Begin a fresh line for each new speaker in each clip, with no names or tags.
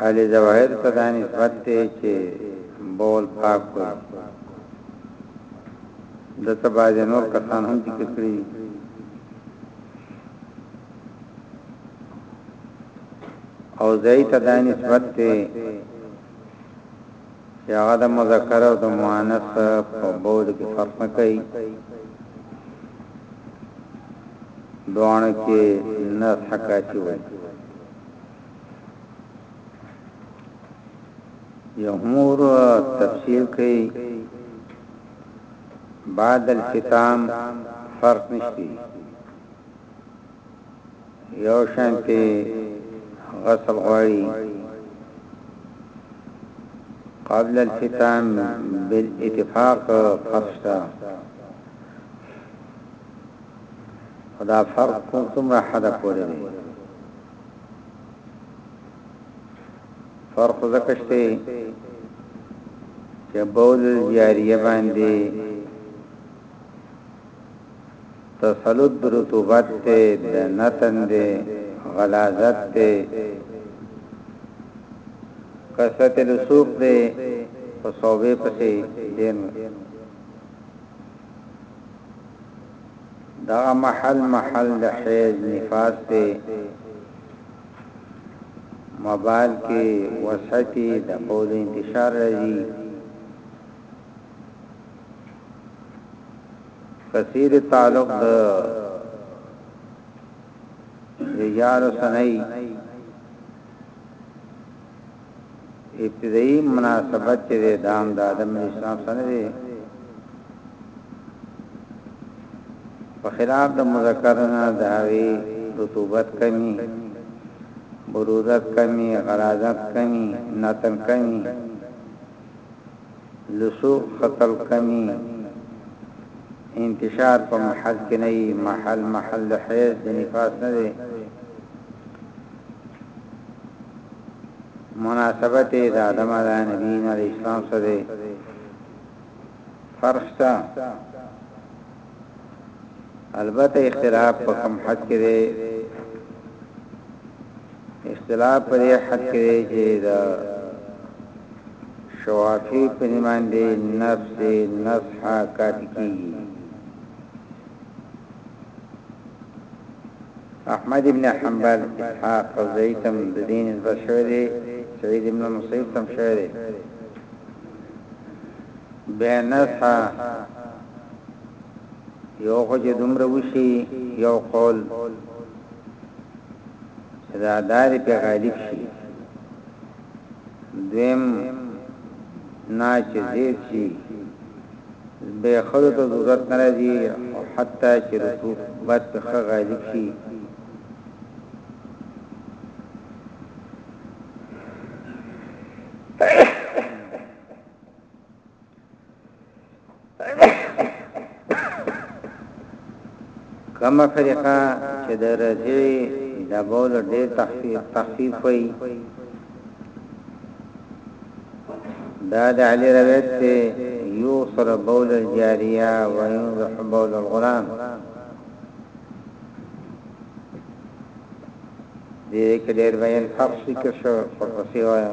اهل ظواهر ته دا نسبت دی چې بول پاک وي دته باید نور کسان هم ذکر کړی او زیت دا نسبت دی چې هغه د مذکر او د مؤنث په بعد کې فرق نه کوي دواړو کې نه حکاچي وي یهمور تفسیر کوي بعد الختام فرق نشتی یو شانتی غسل غواړي قبل الختان بالاتفاق فرض ده خدا فرق کوم څومره حد پورې دی فرق زکشته چې بول جاریه باندې تسلط رطوبت ته د نتن د غلاظت ته کثرت لسوق دی په صوبه پسې دین دا محل محل د حیز نفاس ته مبال کې وسعتي د قول انتشار راځي کثیر تعلق د رجال سنئی ابتدائی مناسبت چې دام د آدم اسلام سره دی په خلاف د مذکر نه د هغه رطوبت کمی برودت کمی غرازت کمی نتن کمی لسو خطل کمی انتشار په محل کې نه وي محل محل د حیض د نفاس نه دی مناسبت د آدم علی نبی علی اسلام سره فرشتہ البته اختلاف په کوم حد کې دی اختلاف په دې حد کې دی چې دا شوافی په نیمان دی نفس نصحه کاتی کیږي احمد ابن حنبل اسحاق زیتم د دین بشری سعید ابن مصیب تم شعری بې نصحه یو خو چې دومره وشي یو قول چې دا دار په غالب شي دویم نا چې زید شي به خلو ته ضرورت نه راځي حتی چې رسوب بد په غالب شي کما فرقه چې د رضی د بول ډېر تخفیف تخفیف وي دا د علی روایت ته یو سر بول الجاریه و یو بول الغلام دې کې ډېر بیان تفصیل کې شو په څه وایي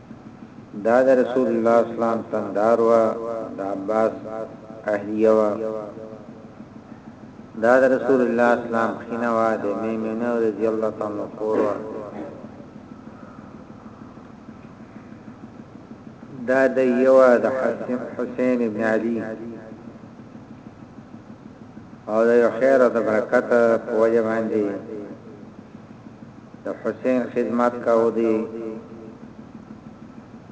دا د رسول الله اسلام تندار وه د عباس اهلیه وه دا د رسول الله اسلام خینه وه د میمنه رضی الله تعالی خور وه دا د یو د حسین ابن علی او د خیر او د برکت په وجه باندې د حسین خدمت کاوه دی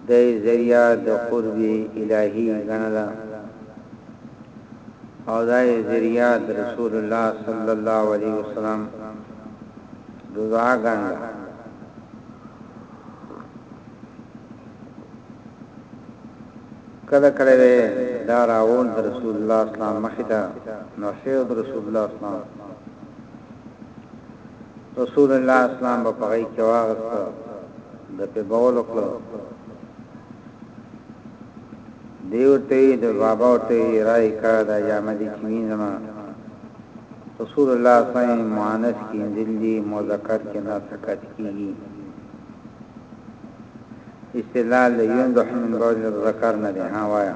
دی ذریعه د قرب الهی غنله او دا ذریعه د رسول الله صلی الله علیه وسلم دعا غنله کله کله دا راول د رسول الله صلی الله علیه وسلم مخه نو شه د رسول الله صلی الله علیه وسلم رسول الله اسلام په پغی کې واغست د په بول وکړو دیو ته د بابا ته رای کا دا جامه دي چې زما رسول الله صلی الله علیه وسلم مؤنث کې انزل دي مذکر کې نه سکت کیږي استدلال د یوند حمل بول ذکر نه دی ها وایا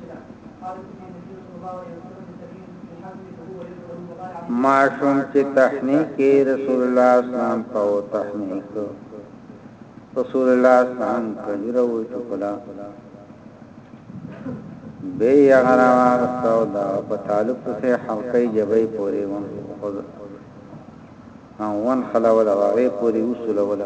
ماشوم چې تحنیک کې رسول الله اسلام په تحنیک رسول الله اسلام کجره و چکلا به یې غره واستو دا په تعلق سره حلقې جبې پورې و وان خلا ولا وغه پوری وصول ولا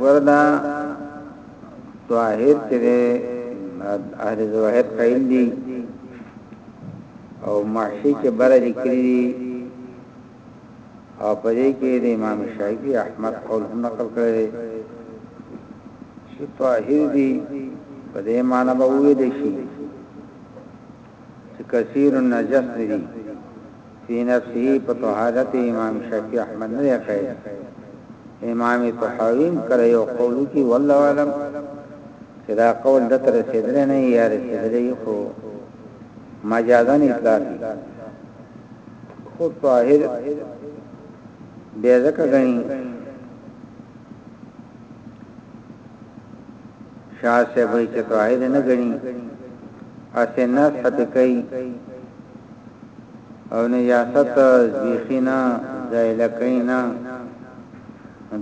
وردا ظاهر تیرې اهل ظاهر قائل دي او معشی کې بره لیکلي او په دې کې د امام شافعي احمد قول هم نقل کړی چې طاهر دي په دې معنی به وې دي شي چې کثیر النجس نه دي فی نفسه په طهارت امام شافعی احمد نه دی کړی امام طحاویم کړی او قول کی والله علم چې دا قول د تر سیدره نه یا رسیدلې خو مجازن اطلاق خود طاهر بیا ځکه غني شاه صاحب وایي چې توحید نه غني اسې نس حتی کوي او نه یاست بیخی نه زایله کوي نه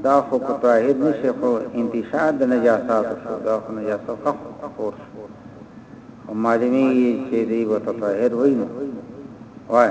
دا خو په توحید نشي خو انتشار د نجاسات شو دا خو نجاسات خو خور شو او معلومی چې دی وته توحید وایي وای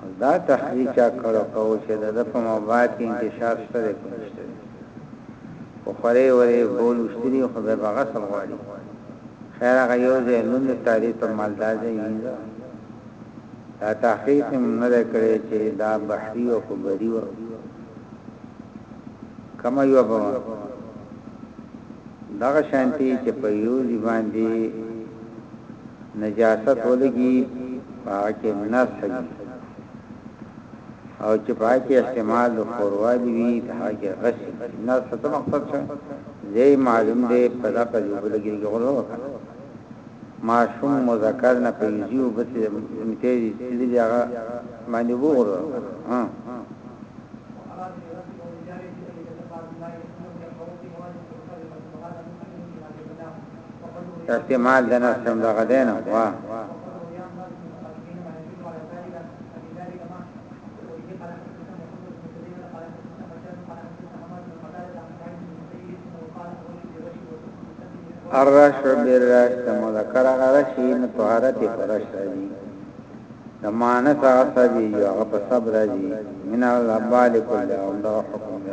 او دا
تحريک چا کړو که او چه دده په مبعد کی انکشاف شته دی که نشته دی خو خورې ورې بو لوشتلی خو بیا به غسل غواړي خیر هغه یو ځای نوم د تحریر پر مال دا ځای نه دا تحقیق هم نه دی کړی چې دا بحری او کو بری و کما یو به دغه شانتی چې په یو ځبان دی نجاست ولګي په هغه کې نسخ وي او چې په هغه کې احتمال د خوروالي وي د هغه کې غش نسخ ته مقصد څه دی معلوم دی په دا په یو بل کې غلو وکړه ما شوم مذکر نه په یو بس مته دې دې هغه باندې وګورو ها احتمال د نفس هم دغه دی نه وا الرش بالرش د مذکر غرشی نه طهارت فرش راځي د مانس عصبی یو هغه په صبر راځي من الابال کله او دا حکم دی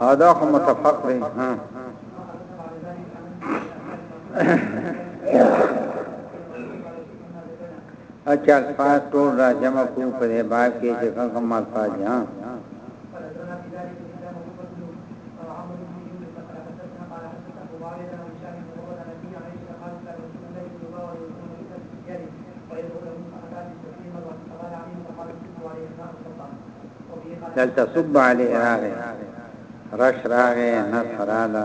هدا خو متفق دی ها اچھا الفاظ ټول را جمع کو په دې باب کې چې کوم مال پاجي ها دلته صب علی راغه رش راغه نصرالا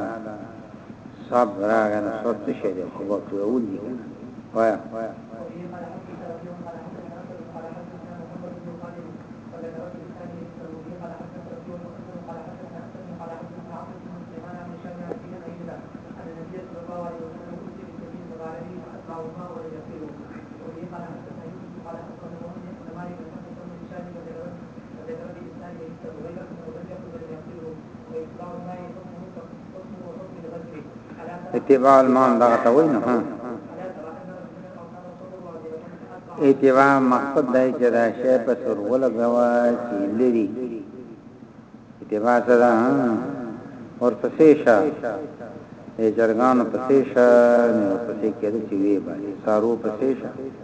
صب راغه نو صوت شي دی خو وخت اول دی وایا اتباع المان دا ته وای نه اتباع مقصد دی چې دا شی په سر ولګوا چې لري اتباع سره اور پسې شه ای جرګان پسې شه نو پسې کېږي چې وی باندې سارو پسې شه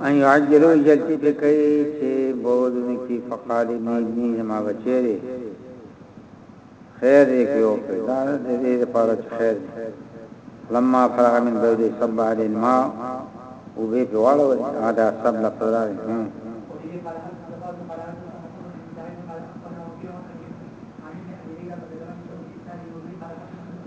ان يعجلو جلتی پی کئی چه بودن کی فقال ابن ابنی زما بچه دی خیر دی کیو پی دار دی دی دی پارا چه خیر دی لما فراغ من بودی صب علی الماء او بی پی والا وی آدھا صب لفظرار ہم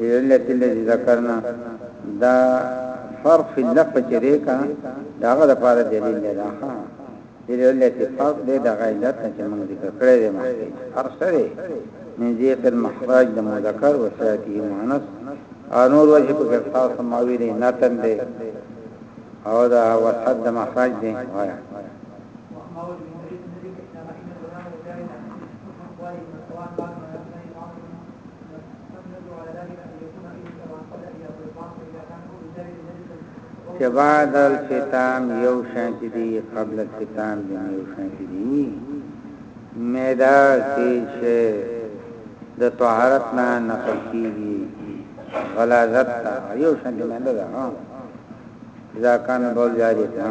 لعلت الذي ذکرنا دا فرق فی اللفظ چې دی کا داغه د پاره دلیل دی راخه لعلت فرق دی د غیلت چې موږ ذکر کړی دی مخکې فرق سره من ذیق المحراج د مذکر و سیاتی مؤنث او نور وجه په ګرفاو سماوی دی نتن دی او دا وسط د محراج دی وایا چې بعد الختام یو شانتی دی قبل الختام دی یو شانتی دی میدا کې شی د طهارت نه نقل کیږي غلاظت تا یو شانتی نه ده ها اذا كان بول جاری ها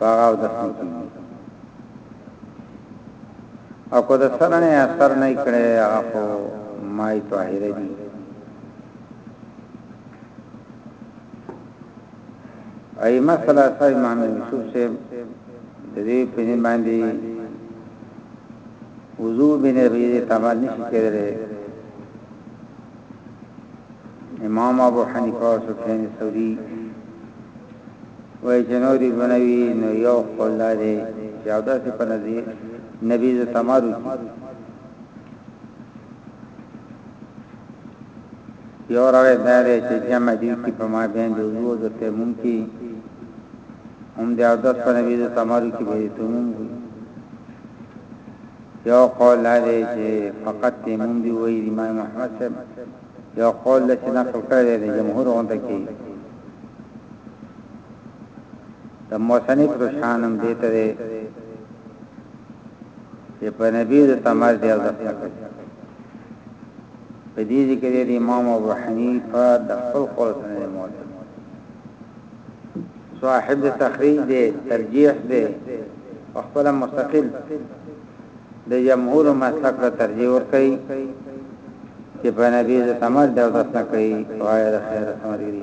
هغه اودس نه کیږي او که د سر نه اثر نه کړي هغه خو مای طاهره دي ای مسله سای امام یوسف سے د دې په دې باندې وضو بنه غیر تمام نشي کېدلی امام ابو حنیفه او سفیان ثوری وای جنوري بنوي نو یو قول لري چې او داسې په نظر نبی ز تمارو یو راوی داره چې جمع دي کې په ما بین د وضو د تیمم کې هم د او داسې په نبی ز تمارو کې به تیمم وي یو قول دا دی چې فقط تیمم دی ویلی د امام احمد صاحب یو قول دا چې نقل کړی دی د جمهور غونډه کې د موسنی پرشانم دیته دی چې په نبی د تمر دی او د فقط په دې ذکر دی امام ابو حنیفه د خپل قول سره موافق صاحب د تخریج دی ترجیح دی او خپل مستقل د جمهور مسلک له ترجیح ور کوي چې په نبی د سمر د اوس نه کوي وای د خیر سمر دی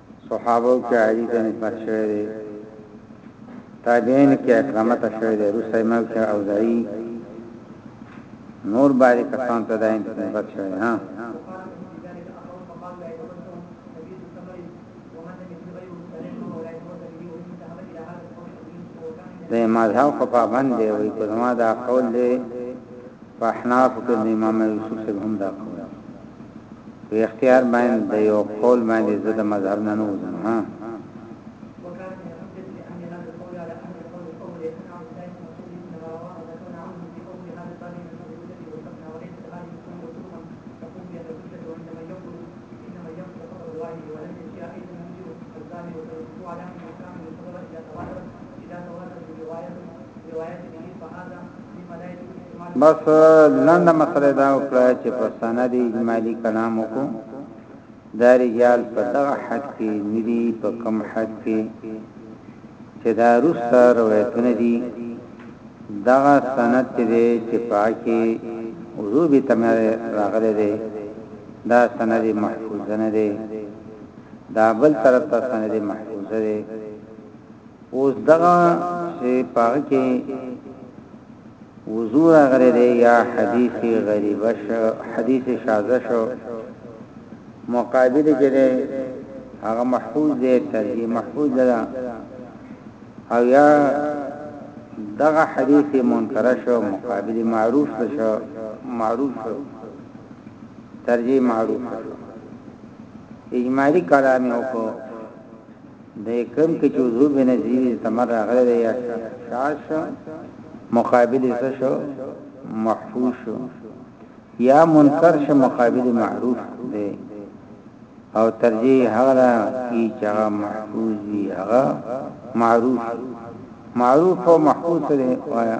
صحابو کې عادي ته نسبت شوی دی تابعین کې اکرمه ته شوی دی روسه امام کې او ځای نور باندې کسان ته دایم نسبت شوی ها د مذهب په پابند دی وي کومه دا قول دی په احناف کې د امام یوسف څخه هم دا قول وی اختیار باین د یو قول باندی زه د مذهب نه نه وځم ها. بس لنډه مسله دا وکړه چې په سند اجمالی کلام وکړو دا رجال په دغه حد کې ندي په کم حد کې چې دا روسته روایتونه دي دغه سند چې دی چې پاکي وضو به تمر راغله دی دا سند محفوظ نه دی دا بل طرف ته سند محفوظ دی اوس دغه چې پاغه کې وضو راغره دی یا حدیث غریبه شو حدیث شاذه شو مقابل کې دی هغه محفوظ دی ترجیح محفوظ ده او یا دغه حدیث منکر شو مقابل معروف شو معروف شو ترجیح معروف شو اجمالی کلام یو کو د کوم کې چې وضو به نزيد استعمال راغلی دی یا شاز شو مقابل څه شو محفوظ شو یا منکر شو مقابل معروف دی او ترجیح هغه کی چې هغه محفوظ وي هغه معروف معروف او محفوظ دی وایا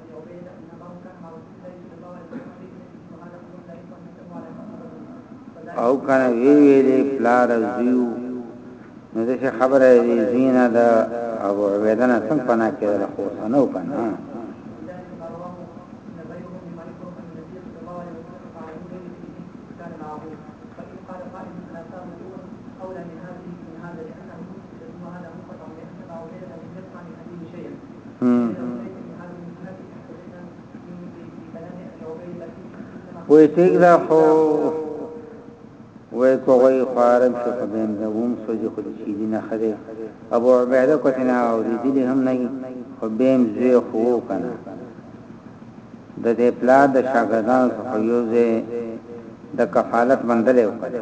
او کنه وی ویلې پلار زیو نو دې خبره دې زینا دا ابو عبیده نه څنګه پنا کېدل خو سنو کنه وې ټیک دا خو وې کوی فارم شو په دین د ووم سوجي خو شي دي نه خره ابو عبیده کوتنه او دې هم نه خو بیم زی خو کنه د دې پلا د شاګردانو خو یو زی د کفالت مندلې وکړه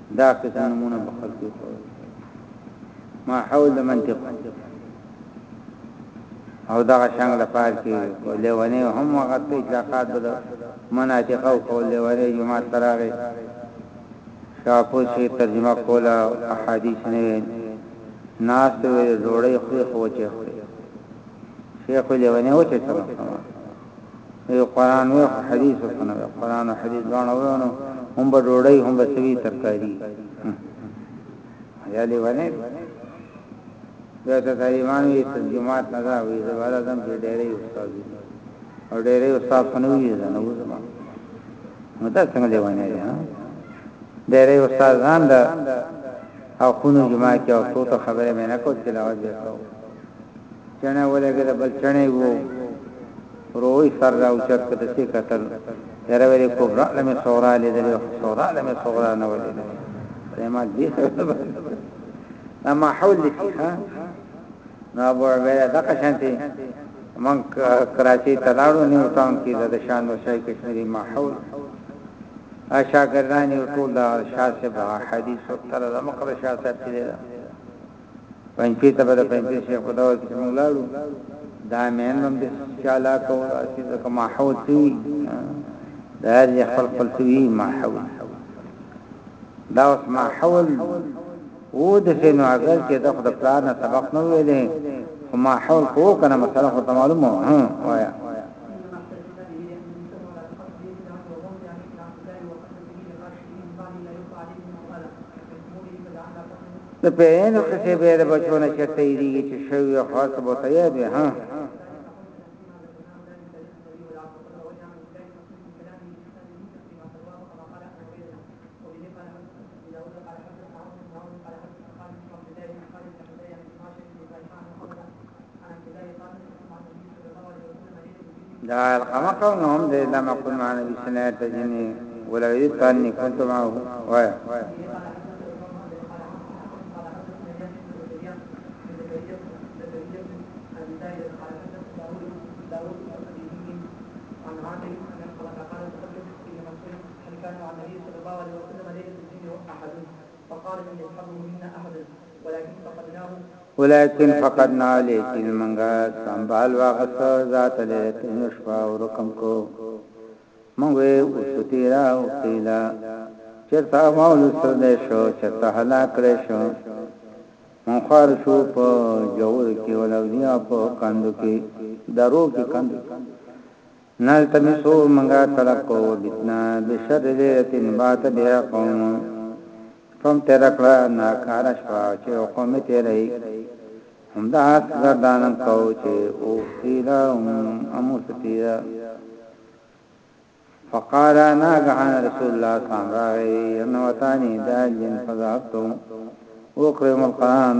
دا قسم نمونه په خلق کې کوي ما حول د منطق او دا شنګ د پار کې لیوانه هم وخت اطلاقات بل مناطق او کول لیوانه جمعه تراغه شاپو شي ترجمه کولا احادیث نه ناس ته جوړې خو خو چې شیخ لیوانه و چې سره وی قران وی خو حدیث کنه وی قران او حدیث دونه ونه هم به ډوړی هم به سوي ترکاری یا لیوانه دا ته طالبان وی ترجمات نه دا وی زبر اعظم چې ډېرې استاد دي او ډېرې استاد فنوي ده نو زما نو دا څنګه لیوانه دي ها ډېرې استادان دا او خونو جمعه کې او څو ته خبره مې نه کوي چې لاوځي چڼه ولګېده بل چڼی وو روی سر را اوچت که د څه قتل یره ویلې کبرا له مې صغرا لیدلې خو صغرا له مې صغرا نه ولیدلې ما دې دا ما حول دې ها نو ابو عبیده د قشنتي من کراچي تلاړو نیو ټاون کې د شان وسای کشمیری ما حول اشاګردانی ټول دا شاسبه حدیث او تر د مقر شاسب کې پنځپیر ته به د پنځپیر شیخ په دور کې موږ لاړو دا مین هم د چالا کو چې ځکه ما حوت شي دا هر یې خپل خپل شي ما حوت دا اوس ما حول او د شنو اگر کې د خپل پلان سبق نه ویلې خو ما حول کو کنه مثلا خو معلومه ها وایا د پیرینو کسې به د بچو نه چرته ایریږي چې شوی او خاص به ته یاد وي ها دا القمه قوم هم د لم اكن مع نبي صلى الله عليه وسلم ولو يريد اني كنت معه وایا ولیکن فقط نه لیکن منګه سمبال واغسته ذات لري تنو شپه ورکم کو منګه وسوتیرا وقیلا چرتا مول سر دې شو چرتا هلا کړې شو مون خار شو په جوړ کې ولولیا په کندو کې درو کې کندو نلتمسو منګه طلب کوو الفتنه بشر ليله بات بها قوم قوم تيره کړه ناکاره شپه چې يو قوم تيروي همداس ګردانم کوو چې او تيره امو ستيره فقال ناغهان رسول الله صلی الله علیه وسلم دا جن فذهبتم وقرم القرآن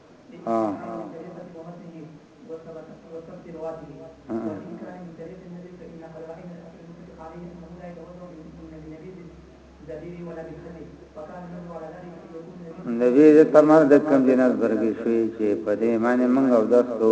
نبی دې فرمایله د کم جناز برګې شوې چې په دې معنی منګه او داس کو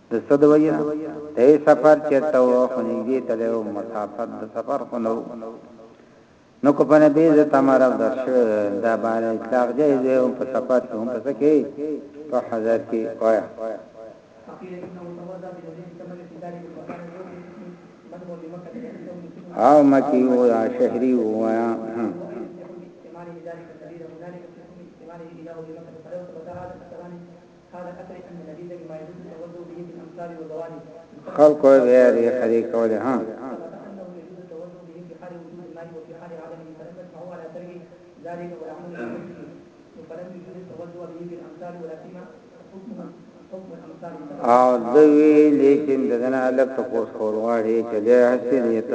د څه د وجې نه؟ د یې سفر چېرته و خو نږدې تللی و، مسافت د سفر خو نه و. نو که په نبیذ د تمرغ در شوی وای، دا بهانه اطلاق جایز وای هم په سفر کې هم په څه کې؟ په حضر کې.
وایه.
او مکی
و یا شهری و وایه.
خلق غیر خری کوله ها او دوی لیکن دغه نه الګ تاسو کول غواړي چې له حسینیت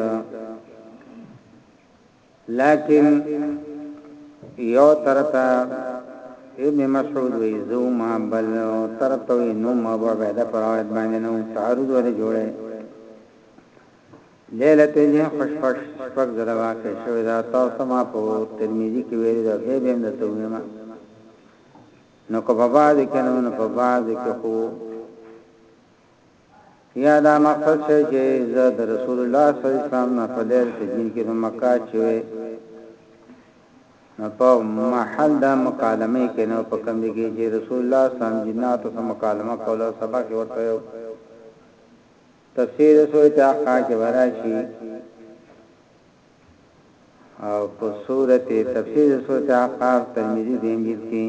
لکن یو ترته ابن مسعود وی زوما بل ترته وی نو ما ابو عبیده پر روایت باندې نو تعارض ولې جوړه لیلۃ الجن خوشفش شپږ زره واقع شوی دا تاسو ما په ترمذی کې ویل دا به به د تومه نو کو په بعد کې نو په بعد کې خو یا دا مقصد شی چی زه د رسول الله صلی الله علیه وسلم نه په ليل سجين کی په مکه چی وی نو په محل د مکالمه کی نو په کم دګی چی رسول الله صلی الله علیه وسلم جناتو سره مکالمه کوله سبق ورته یو تفسیر سورت احقاف کی وراشی او په سورت تفسیر د سورت احقاف ترمذی دیم جلد کی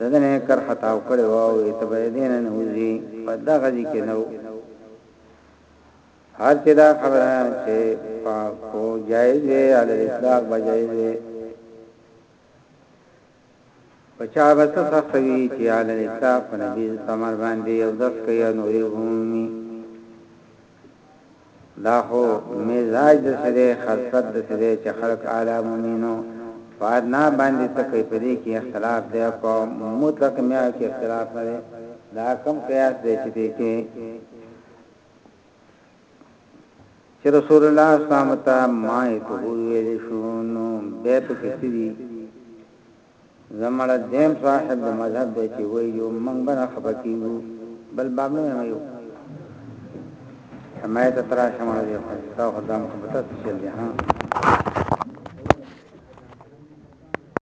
ددنه کرښه تاو کړی وه او وی ته به ددینه نه وځی په دغه ځی کی نه وو هر چه دا خبره چه پاکو جائز وی علی الاطلاق با جائز وی په چا به څه سخته وي چې اهل الاسلام په نبیذ په امر باندې اودس کوي او نورې اوبه مومي. دا خو مزاج داسې دی، خصلت داسې دی چې خلک اعلی مومي نو په ادنی باندې څه کوي، په دې کې اختلاف دی او په مطلق مياه کې اختلاف نه دی. دا کوم قیاس دی چې دې کې چې رسول الله اسلام ته ما ته ویل شو نو به په کې سړي زمړه دیم صاحب د مذهب دی چې وی یو موږ به خپکیو بل باب نه یو حمایه ته ترا شمه دی خو دا مخبطه څه دی ها